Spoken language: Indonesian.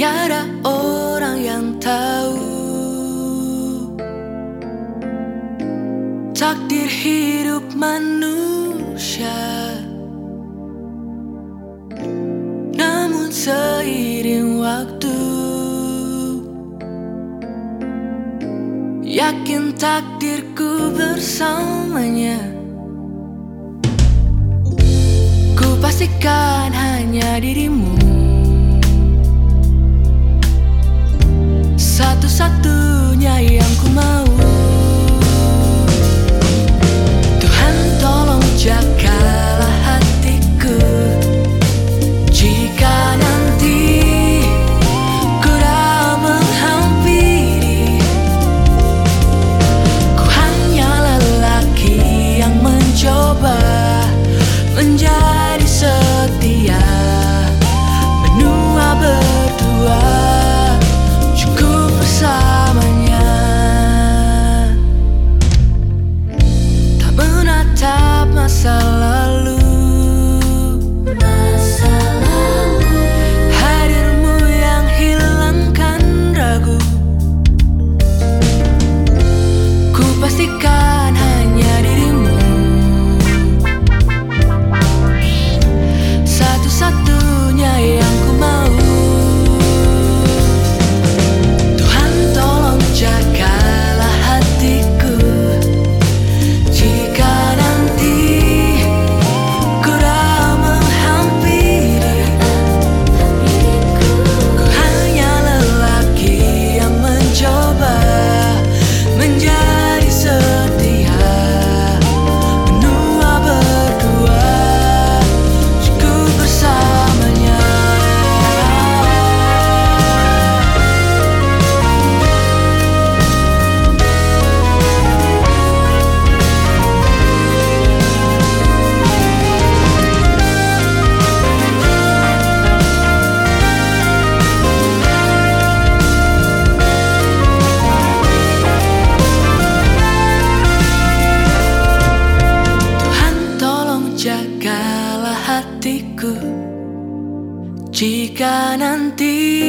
Tiada orang yang tahu. Takdir hidup manusia. Namun seiring waktu Yakin takdirku bersamanya. Ku pastikan hanya dirimu. masa lalu Jika nanti